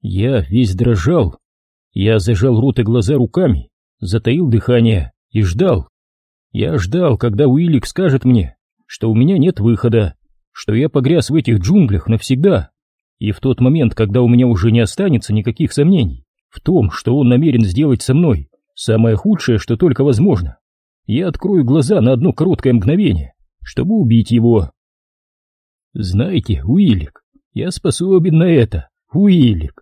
Я весь дрожал. Я зажал рот и глаза руками, затаил дыхание и ждал. Я ждал, когда Уиллик скажет мне, что у меня нет выхода, что я погряз в этих джунглях навсегда. И в тот момент, когда у меня уже не останется никаких сомнений в том, что он намерен сделать со мной самое худшее, что только возможно, я открою глаза на одно короткое мгновение, чтобы убить его. Знаете, Уиллик, я способен на это, Уиллик.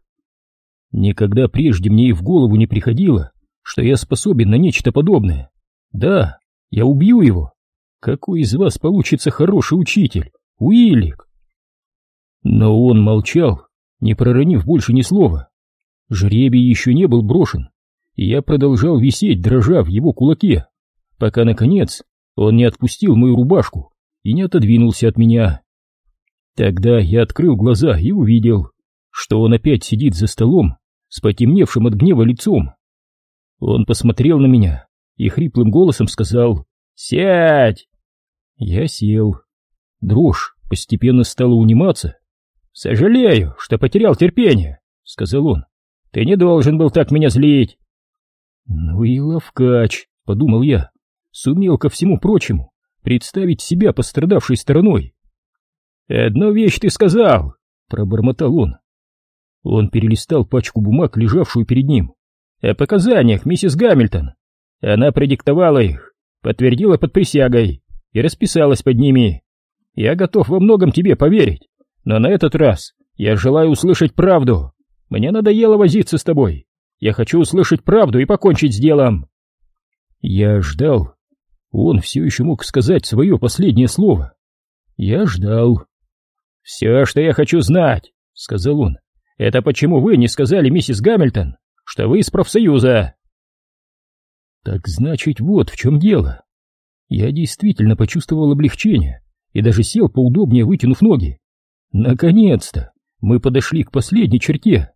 Никогда прежде мне и в голову не приходило, что я способен на нечто подобное. Да, я убью его. Какой из вас получится хороший учитель, Уиллик? Но он молчал, не проронив больше ни слова. Жребий еще не был брошен, и я продолжал висеть, дрожа в его кулаке, пока, наконец, он не отпустил мою рубашку и не отодвинулся от меня. Тогда я открыл глаза и увидел, что он опять сидит за столом с потемневшим от гнева лицом. Он посмотрел на меня и хриплым голосом сказал «Сядь!». Я сел. Дрожь постепенно стала униматься. «Сожалею, что потерял терпение», — сказал он. «Ты не должен был так меня злить». «Ну и ловкач», — подумал я. Сумел ко всему прочему представить себя пострадавшей стороной. «Одну вещь ты сказал», — пробормотал он. Он перелистал пачку бумаг, лежавшую перед ним. «О показаниях, миссис Гамильтон. Она продиктовала их, подтвердила под присягой и расписалась под ними. Я готов во многом тебе поверить, но на этот раз я желаю услышать правду. Мне надоело возиться с тобой. Я хочу услышать правду и покончить с делом». Я ждал. Он все еще мог сказать свое последнее слово. Я ждал. «Все, что я хочу знать», — сказал он, — «это почему вы не сказали миссис Гамильтон, что вы из профсоюза?» Так значит, вот в чем дело. Я действительно почувствовал облегчение и даже сел поудобнее, вытянув ноги. Наконец-то мы подошли к последней черте.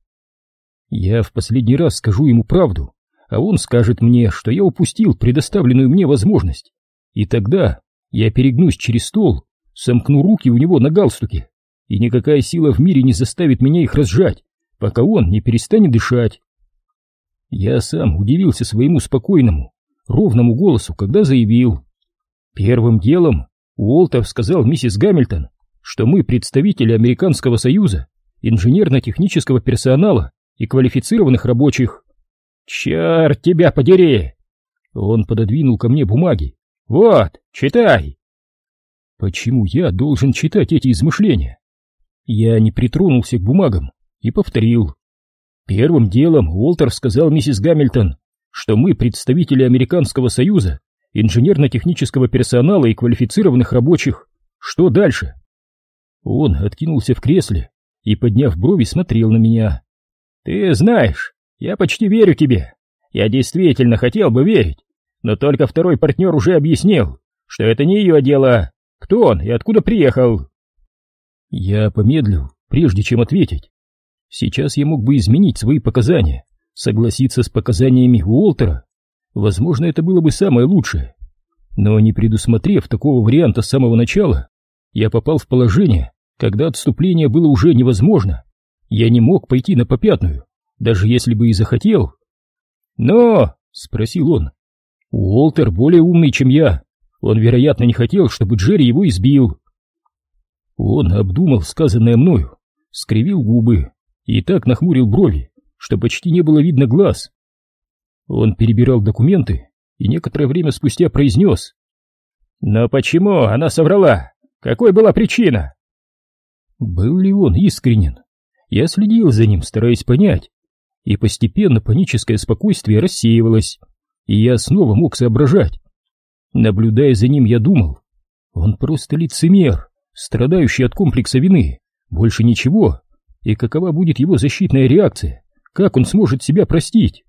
Я в последний раз скажу ему правду, а он скажет мне, что я упустил предоставленную мне возможность. И тогда я перегнусь через стол, сомкну руки у него на галстуке и никакая сила в мире не заставит меня их разжать, пока он не перестанет дышать. Я сам удивился своему спокойному, ровному голосу, когда заявил. Первым делом Уолтер сказал миссис Гамильтон, что мы представители Американского Союза, инженерно-технического персонала и квалифицированных рабочих. Черт тебя подери! Он пододвинул ко мне бумаги. Вот, читай. Почему я должен читать эти измышления? Я не притронулся к бумагам и повторил. Первым делом Уолтер сказал миссис Гамильтон, что мы представители Американского Союза, инженерно-технического персонала и квалифицированных рабочих. Что дальше? Он откинулся в кресле и, подняв брови, смотрел на меня. Ты знаешь, я почти верю тебе. Я действительно хотел бы верить, но только второй партнер уже объяснил, что это не ее дело. Кто он и откуда приехал? Я помедлил, прежде чем ответить. Сейчас я мог бы изменить свои показания, согласиться с показаниями Уолтера. Возможно, это было бы самое лучшее. Но не предусмотрев такого варианта с самого начала, я попал в положение, когда отступление было уже невозможно. Я не мог пойти на попятную, даже если бы и захотел. «Но!» — спросил он. «Уолтер более умный, чем я. Он, вероятно, не хотел, чтобы Джерри его избил. Он обдумал сказанное мною, скривил губы и так нахмурил брови, что почти не было видно глаз. Он перебирал документы и некоторое время спустя произнес. «Но почему она соврала? Какой была причина?» Был ли он искренен? Я следил за ним, стараясь понять, и постепенно паническое спокойствие рассеивалось, и я снова мог соображать. Наблюдая за ним, я думал, он просто лицемер страдающий от комплекса вины, больше ничего. И какова будет его защитная реакция? Как он сможет себя простить?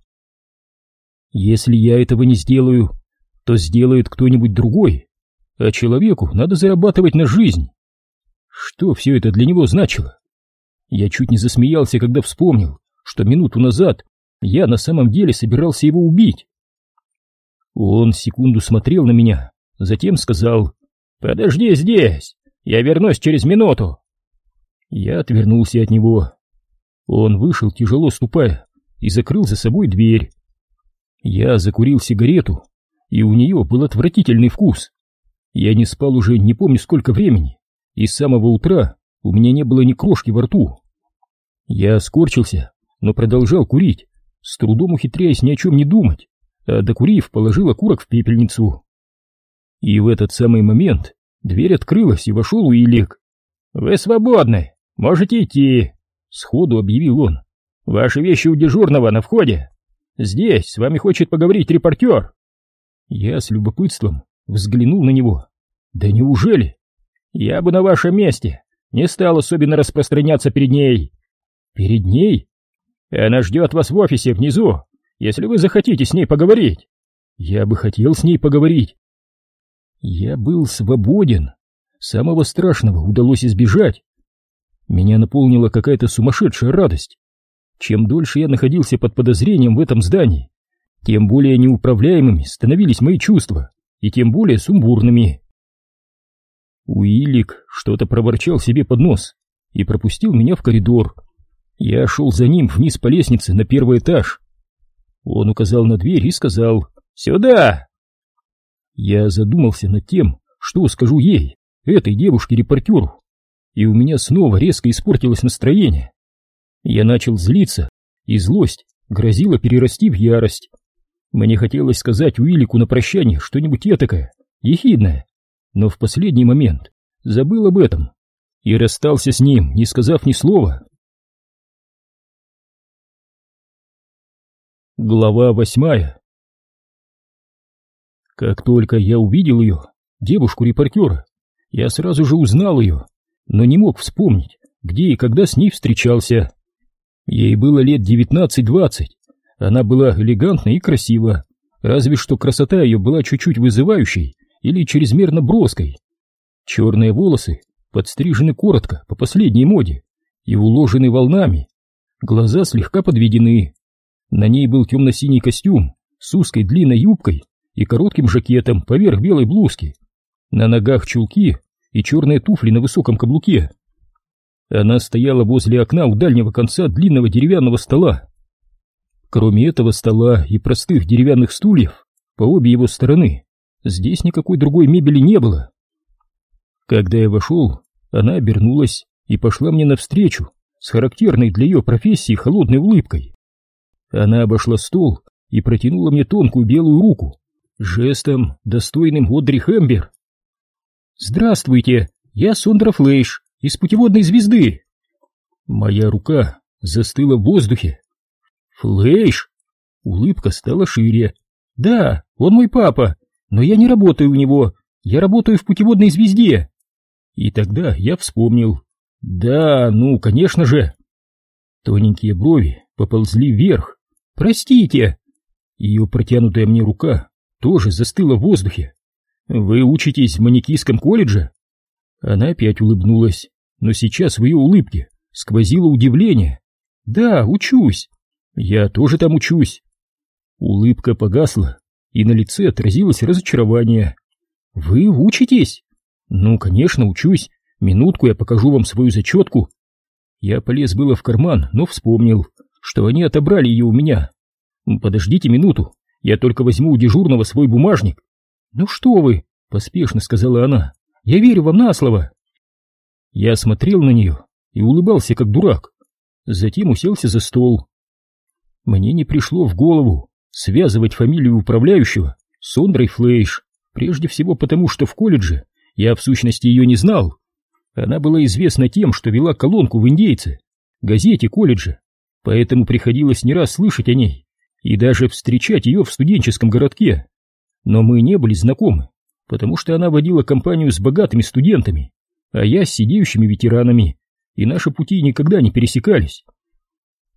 Если я этого не сделаю, то сделает кто-нибудь другой, а человеку надо зарабатывать на жизнь. Что все это для него значило? Я чуть не засмеялся, когда вспомнил, что минуту назад я на самом деле собирался его убить. Он секунду смотрел на меня, затем сказал «Подожди здесь, я вернусь через минуту. Я отвернулся от него. Он вышел, тяжело ступая, и закрыл за собой дверь. Я закурил сигарету, и у нее был отвратительный вкус. Я не спал уже не помню сколько времени, и с самого утра у меня не было ни крошки во рту. Я скорчился, но продолжал курить, с трудом ухитряясь ни о чем не думать, а докурив, положил окурок в пепельницу. И в этот самый момент дверь открылась, и вошел Уилик. «Вы свободны, можете идти», — сходу объявил он. «Ваши вещи у дежурного на входе. Здесь с вами хочет поговорить репортер». Я с любопытством взглянул на него. «Да неужели? Я бы на вашем месте не стал особенно распространяться перед ней». «Перед ней?» «Она ждет вас в офисе внизу, если вы захотите с ней поговорить». «Я бы хотел с ней поговорить». Я был свободен. Самого страшного удалось избежать. Меня наполнила какая-то сумасшедшая радость. Чем дольше я находился под подозрением в этом здании, тем более неуправляемыми становились мои чувства, и тем более сумбурными. Уилик что-то проворчал себе под нос и пропустил меня в коридор. Я шел за ним вниз по лестнице на первый этаж. Он указал на дверь и сказал «Сюда!». Я задумался над тем, что скажу ей, этой девушке-репортеру, и у меня снова резко испортилось настроение. Я начал злиться, и злость грозила перерасти в ярость. Мне хотелось сказать Уиллику на прощание что-нибудь этакое, ехидное, но в последний момент забыл об этом и расстался с ним, не сказав ни слова. Глава восьмая Как только я увидел ее, девушку-репортера, я сразу же узнал ее, но не мог вспомнить, где и когда с ней встречался. Ей было лет девятнадцать-двадцать, она была элегантна и красива, разве что красота ее была чуть-чуть вызывающей или чрезмерно броской. Черные волосы подстрижены коротко, по последней моде, и уложены волнами, глаза слегка подведены. На ней был темно-синий костюм с узкой длинной юбкой и коротким жакетом поверх белой блузки. На ногах чулки и черные туфли на высоком каблуке. Она стояла возле окна у дальнего конца длинного деревянного стола. Кроме этого стола и простых деревянных стульев по обе его стороны, здесь никакой другой мебели не было. Когда я вошел, она обернулась и пошла мне навстречу с характерной для ее профессии холодной улыбкой. Она обошла стол и протянула мне тонкую белую руку, жестом, достойным Одри Хэмбер. «Здравствуйте, я Сондра Флейш, из путеводной звезды. Моя рука застыла в воздухе. Флейш! Улыбка стала шире. Да, он мой папа, но я не работаю у него, я работаю в путеводной звезде. И тогда я вспомнил. Да, ну, конечно же. Тоненькие брови поползли вверх. Простите. Ее протянутая мне рука тоже застыла в воздухе. Вы учитесь в маникийском колледже? Она опять улыбнулась, но сейчас в ее улыбке сквозило удивление. «Да, учусь. Я тоже там учусь». Улыбка погасла, и на лице отразилось разочарование. «Вы учитесь?» «Ну, конечно, учусь. Минутку я покажу вам свою зачетку». Я полез было в карман, но вспомнил, что они отобрали ее у меня. «Подождите минуту, я только возьму у дежурного свой бумажник». «Ну что вы?» — поспешно сказала она. Я верю вам на слово. Я смотрел на нее и улыбался, как дурак. Затем уселся за стол. Мне не пришло в голову связывать фамилию управляющего с Ондрой Флейш, прежде всего потому, что в колледже я в сущности ее не знал. Она была известна тем, что вела колонку в «Индейце», газете колледжа, поэтому приходилось не раз слышать о ней и даже встречать ее в студенческом городке. Но мы не были знакомы потому что она водила компанию с богатыми студентами, а я с сидеющими ветеранами, и наши пути никогда не пересекались.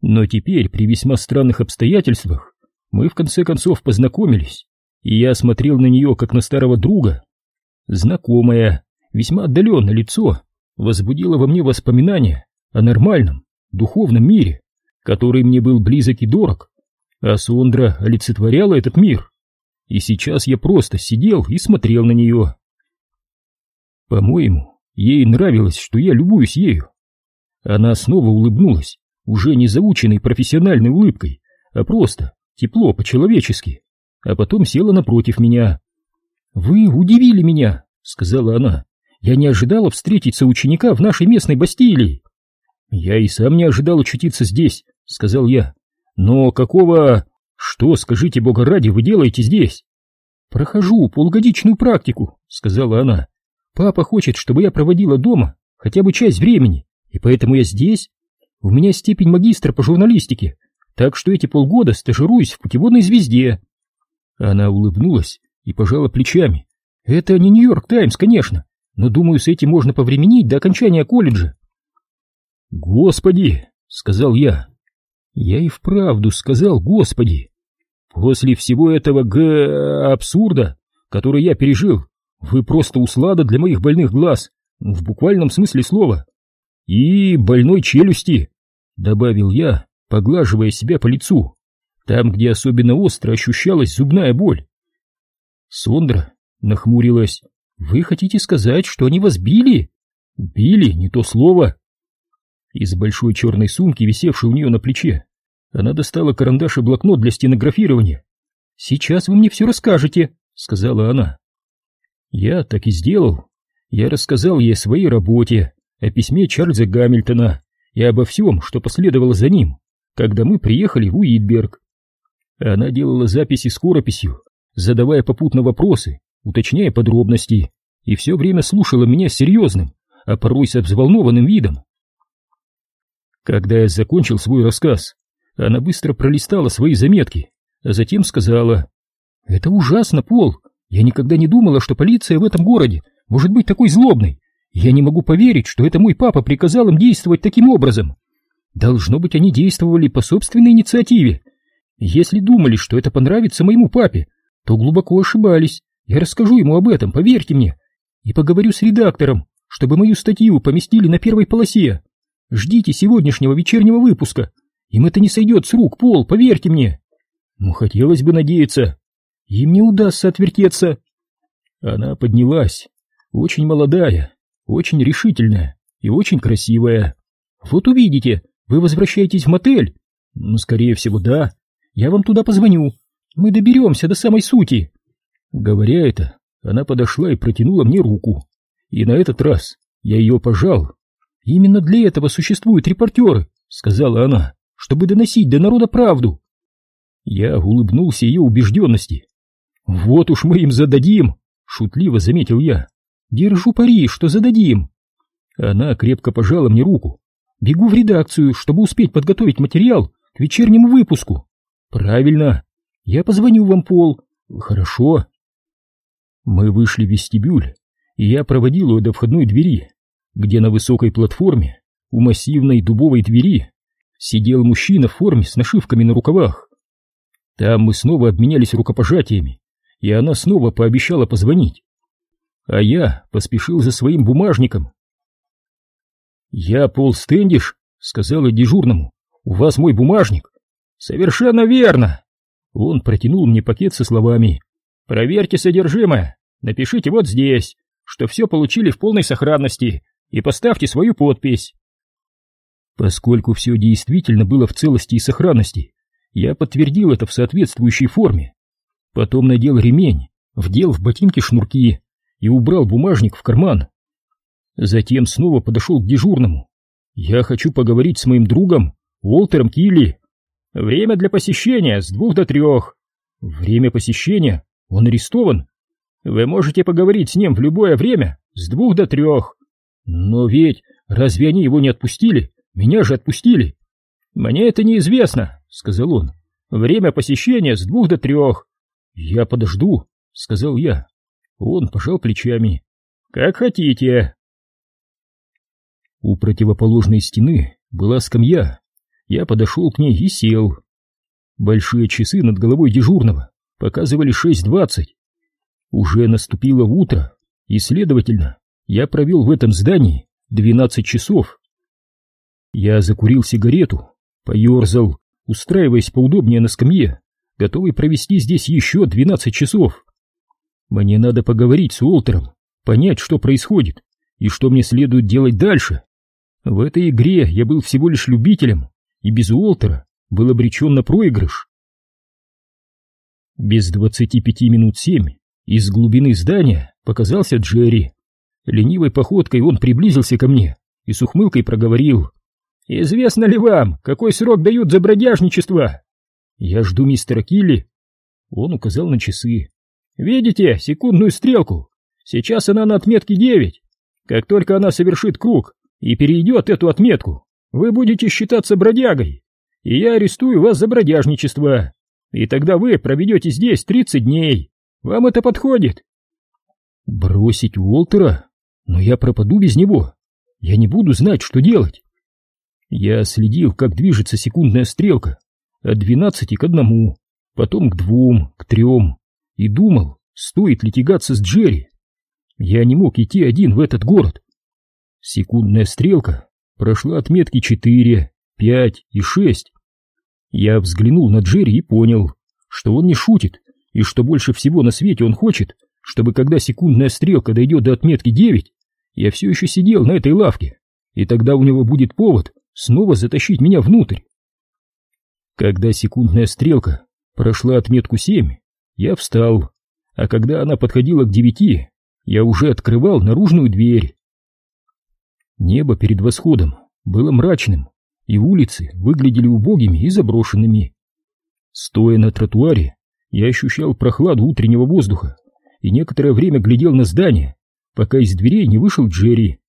Но теперь, при весьма странных обстоятельствах, мы в конце концов познакомились, и я смотрел на нее как на старого друга. Знакомое, весьма отдаленное лицо возбудило во мне воспоминания о нормальном, духовном мире, который мне был близок и дорог, а Сондра олицетворяла этот мир и сейчас я просто сидел и смотрел на нее. По-моему, ей нравилось, что я любуюсь ею. Она снова улыбнулась, уже не заученной профессиональной улыбкой, а просто тепло, по-человечески, а потом села напротив меня. «Вы удивили меня», — сказала она. «Я не ожидала встретить соученика в нашей местной Бастилии». «Я и сам не ожидал очутиться здесь», — сказал я. «Но какого... Что, скажите бога ради, вы делаете здесь?» «Прохожу полугодичную практику», — сказала она. «Папа хочет, чтобы я проводила дома хотя бы часть времени, и поэтому я здесь. У меня степень магистра по журналистике, так что эти полгода стажируюсь в путеводной звезде». Она улыбнулась и пожала плечами. «Это не Нью-Йорк Таймс, конечно, но, думаю, с этим можно повременить до окончания колледжа». «Господи!» — сказал я. Я и вправду сказал «Господи!» После всего этого г... абсурда, который я пережил, вы просто услада для моих больных глаз, в буквальном смысле слова. И больной челюсти, добавил я, поглаживая себя по лицу, там, где особенно остро ощущалась зубная боль. Сондра нахмурилась. «Вы хотите сказать, что они вас били?» «Били, не то слово». Из большой черной сумки, висевшей у нее на плече, она достала карандаш и блокнот для стенографирования. «Сейчас вы мне все расскажете», — сказала она. Я так и сделал. Я рассказал ей о своей работе, о письме Чарльза Гамильтона и обо всем, что последовало за ним, когда мы приехали в Уитберг. Она делала записи скорописью, задавая попутно вопросы, уточняя подробности, и все время слушала меня серьезным, а порой с взволнованным видом. Когда я закончил свой рассказ, она быстро пролистала свои заметки, а затем сказала, «Это ужасно, Пол. Я никогда не думала, что полиция в этом городе может быть такой злобной. Я не могу поверить, что это мой папа приказал им действовать таким образом. Должно быть, они действовали по собственной инициативе. Если думали, что это понравится моему папе, то глубоко ошибались. Я расскажу ему об этом, поверьте мне. И поговорю с редактором, чтобы мою статью поместили на первой полосе. Ждите сегодняшнего вечернего выпуска. Им это не сойдет с рук, Пол, поверьте мне. Ну, хотелось бы надеяться. Им не удастся отвертеться. Она поднялась, очень молодая, очень решительная и очень красивая. Вот увидите, вы возвращаетесь в мотель? Ну, скорее всего, да. Я вам туда позвоню. Мы доберемся до самой сути. Говоря это, она подошла и протянула мне руку. И на этот раз я ее пожал. Именно для этого существуют репортеры, сказала она, чтобы доносить до народа правду. Я улыбнулся ее убежденности. Вот уж мы им зададим, шутливо заметил я. Держу пари, что зададим. Она крепко пожала мне руку. Бегу в редакцию, чтобы успеть подготовить материал к вечернему выпуску. Правильно. Я позвоню вам, Пол. Хорошо. Мы вышли в вестибюль, и я проводил ее до входной двери, где на высокой платформе у массивной дубовой двери сидел мужчина в форме с нашивками на рукавах. Там мы снова обменялись рукопожатиями, и она снова пообещала позвонить. А я поспешил за своим бумажником. «Я Пол Стэндиш», — сказала дежурному, — «у вас мой бумажник». «Совершенно верно!» Он протянул мне пакет со словами «Проверьте содержимое, напишите вот здесь, что все получили в полной сохранности, и поставьте свою подпись». Поскольку все действительно было в целости и сохранности, я подтвердил это в соответствующей форме. Потом надел ремень, вдел в ботинки шнурки и убрал бумажник в карман. Затем снова подошел к дежурному. «Я хочу поговорить с моим другом, Уолтером Килли. Время для посещения с двух до трех. Время посещения? Он арестован. Вы можете поговорить с ним в любое время с двух до трех. Но ведь разве они его не отпустили? Меня же отпустили. Мне это неизвестно, сказал он. Время посещения с двух до трех. Я подожду, сказал я. Он пожал плечами. Как хотите. У противоположной стены была скамья. Я подошел к ней и сел. Большие часы над головой дежурного показывали шесть двадцать. Уже наступило утро, и, следовательно, я провел в этом здании двенадцать часов. Я закурил сигарету, поерзал, устраиваясь поудобнее на скамье, готовый провести здесь еще двенадцать часов. Мне надо поговорить с Уолтером, понять, что происходит и что мне следует делать дальше. В этой игре я был всего лишь любителем и без Уолтера был обречен на проигрыш. Без двадцати пяти минут семь из глубины здания показался Джерри. Ленивой походкой он приблизился ко мне и с ухмылкой проговорил. «Известно ли вам, какой срок дают за бродяжничество?» «Я жду мистера Килли». Он указал на часы. «Видите секундную стрелку? Сейчас она на отметке девять. Как только она совершит круг и перейдет эту отметку, вы будете считаться бродягой, и я арестую вас за бродяжничество. И тогда вы проведете здесь тридцать дней. Вам это подходит?» «Бросить Уолтера? Но я пропаду без него. Я не буду знать, что делать». Я следил, как движется секундная стрелка от двенадцати к одному, потом к двум, к трем, и думал, стоит ли тягаться с Джерри. Я не мог идти один в этот город. Секундная стрелка прошла отметки четыре, пять и шесть. Я взглянул на Джерри и понял, что он не шутит, и что больше всего на свете он хочет, чтобы когда секундная стрелка дойдет до отметки девять, я все еще сидел на этой лавке, и тогда у него будет повод снова затащить меня внутрь. Когда секундная стрелка прошла отметку семь, я встал, а когда она подходила к девяти, я уже открывал наружную дверь. Небо перед восходом было мрачным, и улицы выглядели убогими и заброшенными. Стоя на тротуаре, я ощущал прохладу утреннего воздуха и некоторое время глядел на здание, пока из дверей не вышел Джерри.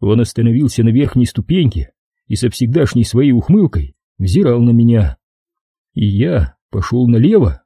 Он остановился на верхней ступеньке и со всегдашней своей ухмылкой взирал на меня. И я пошел налево.